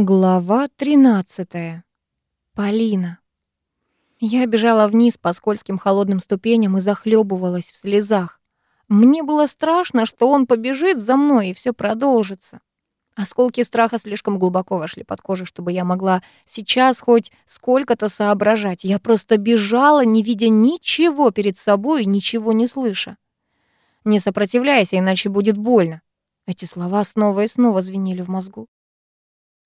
Глава 13. Полина. Я бежала вниз по скользким холодным ступеням и захлебывалась в слезах. Мне было страшно, что он побежит за мной и все продолжится. Осколки страха слишком глубоко вошли под кожу, чтобы я могла сейчас хоть сколько-то соображать. Я просто бежала, не видя ничего перед собой и ничего не слыша. «Не сопротивляйся, иначе будет больно». Эти слова снова и снова звенели в мозгу.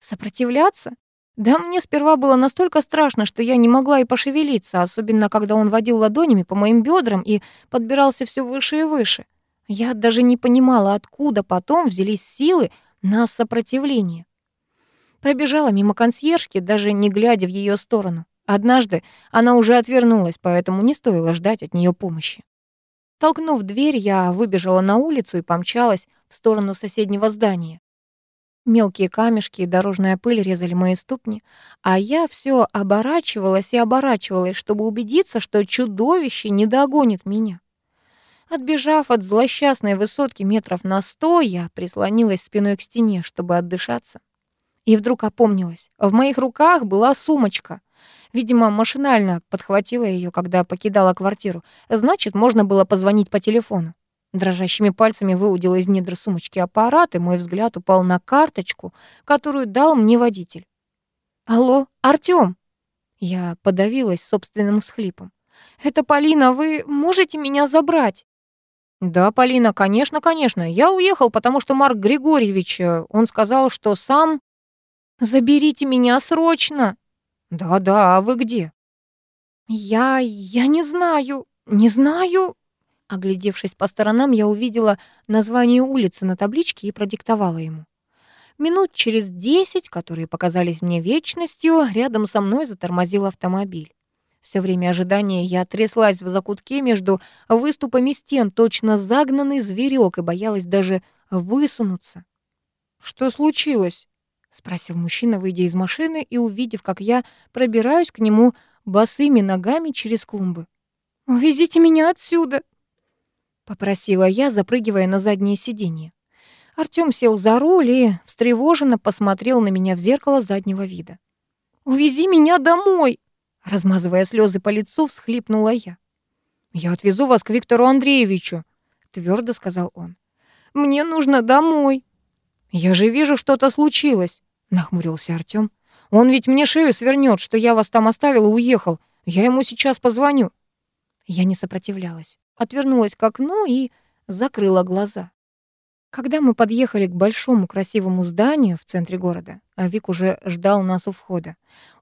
Сопротивляться? Да мне сперва было настолько страшно, что я не могла и пошевелиться, особенно когда он водил ладонями по моим бедрам и подбирался все выше и выше. Я даже не понимала, откуда потом взялись силы на сопротивление. Пробежала мимо консьержки, даже не глядя в ее сторону. Однажды она уже отвернулась, поэтому не стоило ждать от нее помощи. Толкнув дверь, я выбежала на улицу и помчалась в сторону соседнего здания. Мелкие камешки и дорожная пыль резали мои ступни, а я все оборачивалась и оборачивалась, чтобы убедиться, что чудовище не догонит меня. Отбежав от злосчастной высотки метров на сто, я прислонилась спиной к стене, чтобы отдышаться. И вдруг опомнилась. В моих руках была сумочка. Видимо, машинально подхватила ее, когда покидала квартиру. Значит, можно было позвонить по телефону. Дрожащими пальцами выудила из недр сумочки аппарат, и мой взгляд упал на карточку, которую дал мне водитель. «Алло, Артём!» Я подавилась собственным всхлипом. «Это Полина, вы можете меня забрать?» «Да, Полина, конечно, конечно. Я уехал, потому что Марк Григорьевич, э, он сказал, что сам...» «Заберите меня срочно!» «Да-да, а вы где?» «Я... я не знаю, не знаю...» Оглядевшись по сторонам, я увидела название улицы на табличке и продиктовала ему. Минут через десять, которые показались мне вечностью, рядом со мной затормозил автомобиль. Все время ожидания я тряслась в закутке между выступами стен, точно загнанный зверек, и боялась даже высунуться. «Что случилось?» — спросил мужчина, выйдя из машины и увидев, как я пробираюсь к нему босыми ногами через клумбы. «Увезите меня отсюда!» — попросила я, запрыгивая на заднее сиденье. Артём сел за руль и встревоженно посмотрел на меня в зеркало заднего вида. «Увези меня домой!» Размазывая слезы по лицу, всхлипнула я. «Я отвезу вас к Виктору Андреевичу», — твердо сказал он. «Мне нужно домой». «Я же вижу, что-то случилось», — нахмурился Артём. «Он ведь мне шею свернет, что я вас там оставил и уехал. Я ему сейчас позвоню». Я не сопротивлялась отвернулась к окну и закрыла глаза. Когда мы подъехали к большому красивому зданию в центре города, а Вик уже ждал нас у входа.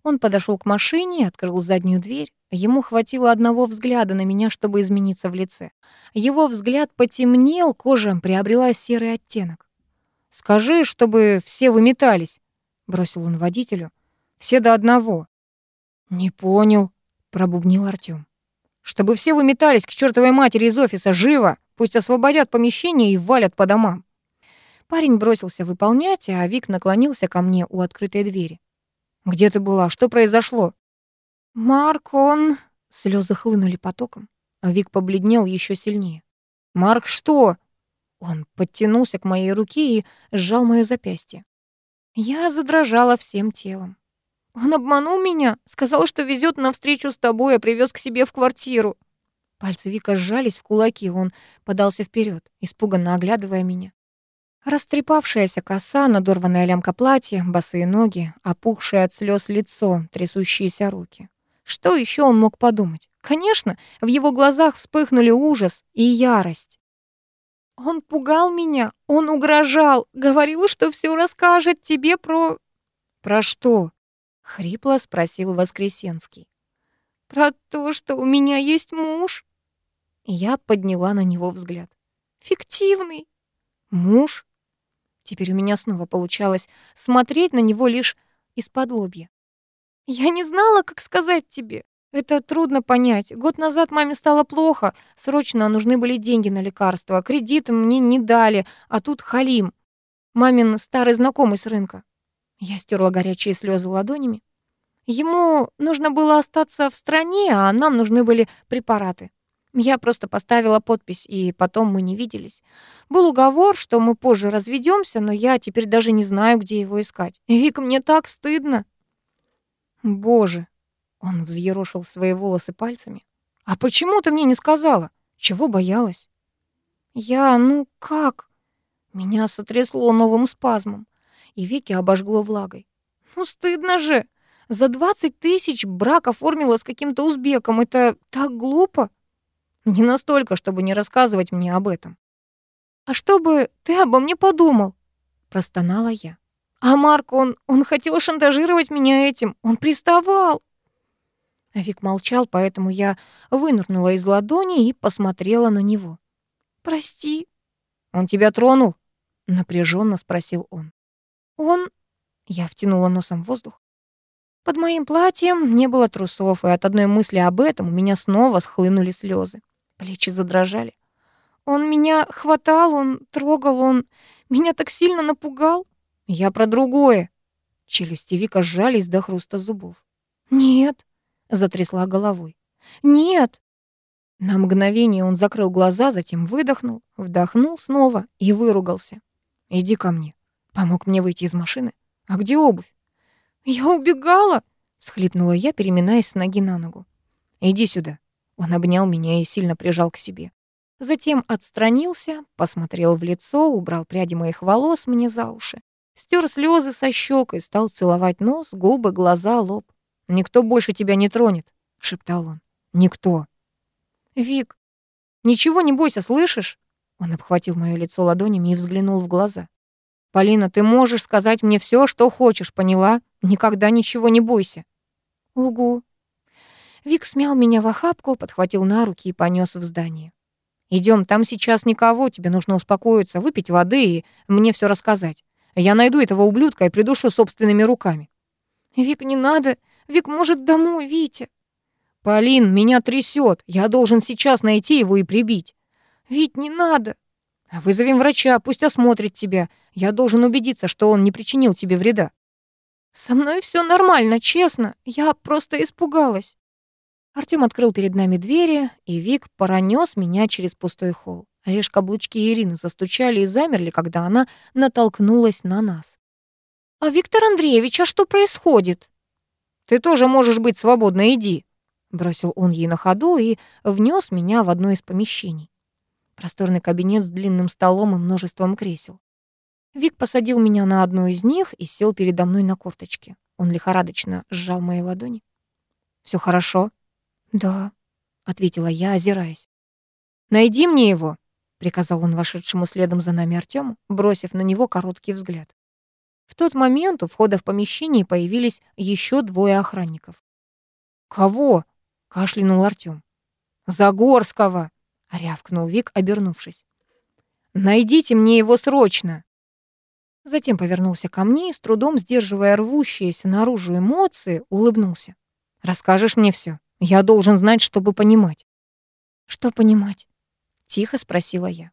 Он подошел к машине, открыл заднюю дверь. Ему хватило одного взгляда на меня, чтобы измениться в лице. Его взгляд потемнел, кожа приобрела серый оттенок. «Скажи, чтобы все выметались», — бросил он водителю. «Все до одного». «Не понял», — пробубнил Артём. Чтобы все выметались к чертовой матери из офиса живо, пусть освободят помещение и валят по домам. Парень бросился выполнять, а Вик наклонился ко мне у открытой двери. «Где ты была? Что произошло?» «Марк, он...» Слезы хлынули потоком, а Вик побледнел еще сильнее. «Марк, что?» Он подтянулся к моей руке и сжал моё запястье. Я задрожала всем телом. Он обманул меня, сказал, что везет навстречу с тобой, а привез к себе в квартиру. Пальцы Вика сжались в кулаки, он подался вперед, испуганно оглядывая меня. Растрепавшаяся коса, надорванная лямка платья, босые ноги, опухшее от слез лицо, трясущиеся руки. Что еще он мог подумать? Конечно, в его глазах вспыхнули ужас и ярость. Он пугал меня, он угрожал, говорил, что все расскажет тебе про... Про что? Хрипло спросил Воскресенский. «Про то, что у меня есть муж?» Я подняла на него взгляд. «Фиктивный». «Муж?» Теперь у меня снова получалось смотреть на него лишь из-под лобья. «Я не знала, как сказать тебе. Это трудно понять. Год назад маме стало плохо. Срочно нужны были деньги на лекарства. Кредит мне не дали, а тут Халим. Мамин старый знакомый с рынка. Я стерла горячие слезы ладонями. Ему нужно было остаться в стране, а нам нужны были препараты. Я просто поставила подпись, и потом мы не виделись. Был уговор, что мы позже разведемся, но я теперь даже не знаю, где его искать. Вик, мне так стыдно. Боже, он взъерошил свои волосы пальцами. А почему ты мне не сказала? Чего боялась? Я, ну как? Меня сотрясло новым спазмом, и веки обожгло влагой. Ну стыдно же. За двадцать тысяч брак оформила с каким-то узбеком. Это так глупо. Не настолько, чтобы не рассказывать мне об этом. «А что бы ты обо мне подумал?» — простонала я. «А Марк, он, он хотел шантажировать меня этим, он приставал!» Вик молчал, поэтому я вынырнула из ладони и посмотрела на него. «Прости». «Он тебя тронул?» — напряженно спросил он. «Он...» — я втянула носом в воздух. Под моим платьем не было трусов, и от одной мысли об этом у меня снова схлынули слезы. Плечи задрожали. Он меня хватал, он трогал, он меня так сильно напугал. Я про другое. Челюсти Вика сжались до хруста зубов. «Нет», — затрясла головой. «Нет». На мгновение он закрыл глаза, затем выдохнул, вдохнул снова и выругался. «Иди ко мне». Помог мне выйти из машины. «А где обувь?» «Я убегала», — схлипнула я, переминаясь с ноги на ногу. «Иди сюда». Он обнял меня и сильно прижал к себе. Затем отстранился, посмотрел в лицо, убрал пряди моих волос мне за уши, стер слезы со щек и стал целовать нос, губы, глаза, лоб. «Никто больше тебя не тронет», — шептал он. «Никто». «Вик, ничего не бойся, слышишь?» Он обхватил моё лицо ладонями и взглянул в глаза. «Полина, ты можешь сказать мне все, что хочешь, поняла? Никогда ничего не бойся». «Угу», Вик смял меня в охапку, подхватил на руки и понес в здание. Идем, там сейчас никого, тебе нужно успокоиться, выпить воды и мне все рассказать. Я найду этого ублюдка и придушу собственными руками». «Вик, не надо. Вик может домой, Витя». «Полин, меня трясет. Я должен сейчас найти его и прибить». «Вить, не надо». «Вызовем врача, пусть осмотрит тебя. Я должен убедиться, что он не причинил тебе вреда». «Со мной все нормально, честно. Я просто испугалась». Артём открыл перед нами двери, и Вик пронёс меня через пустой холл. Лишь каблучки Ирины застучали и замерли, когда она натолкнулась на нас. «А Виктор Андреевич, а что происходит?» «Ты тоже можешь быть свободна, иди», — бросил он ей на ходу и внес меня в одно из помещений. Просторный кабинет с длинным столом и множеством кресел. Вик посадил меня на одну из них и сел передо мной на корточке. Он лихорадочно сжал мои ладони. Все хорошо?» «Да», — ответила я, озираясь. «Найди мне его», — приказал он вошедшему следом за нами Артёму, бросив на него короткий взгляд. В тот момент у входа в помещение появились еще двое охранников. «Кого?» — кашлянул Артём. «Загорского!» — рявкнул Вик, обернувшись. «Найдите мне его срочно!» Затем повернулся ко мне и, с трудом сдерживая рвущиеся наружу эмоции, улыбнулся. «Расскажешь мне все. Я должен знать, чтобы понимать. Что понимать? Тихо спросила я.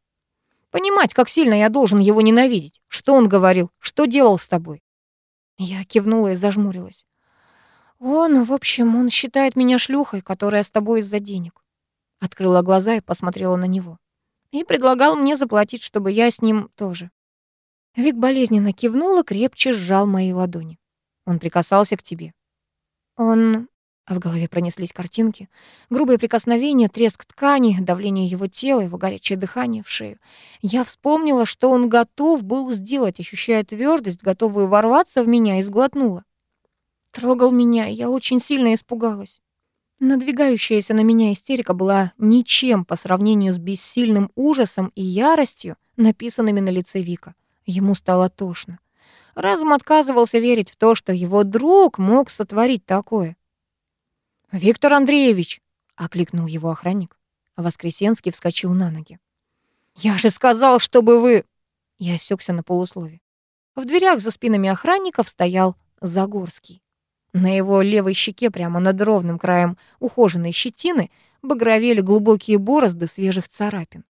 Понимать, как сильно я должен его ненавидеть. Что он говорил? Что делал с тобой? Я кивнула и зажмурилась. Он, в общем, он считает меня шлюхой, которая с тобой из-за денег. Открыла глаза и посмотрела на него. И предлагал мне заплатить, чтобы я с ним тоже. Вик болезненно кивнул и крепче сжал мои ладони. Он прикасался к тебе. Он а в голове пронеслись картинки. Грубые прикосновения, треск ткани, давление его тела, его горячее дыхание в шею. Я вспомнила, что он готов был сделать, ощущая твердость, готовую ворваться в меня, и сглотнула. Трогал меня, я очень сильно испугалась. Надвигающаяся на меня истерика была ничем по сравнению с бессильным ужасом и яростью, написанными на лице Вика. Ему стало тошно. Разум отказывался верить в то, что его друг мог сотворить такое. «Виктор Андреевич!» — окликнул его охранник. Воскресенский вскочил на ноги. «Я же сказал, чтобы вы...» Я осекся на полуслове. В дверях за спинами охранников стоял Загорский. На его левой щеке, прямо над ровным краем ухоженной щетины, багровели глубокие борозды свежих царапин.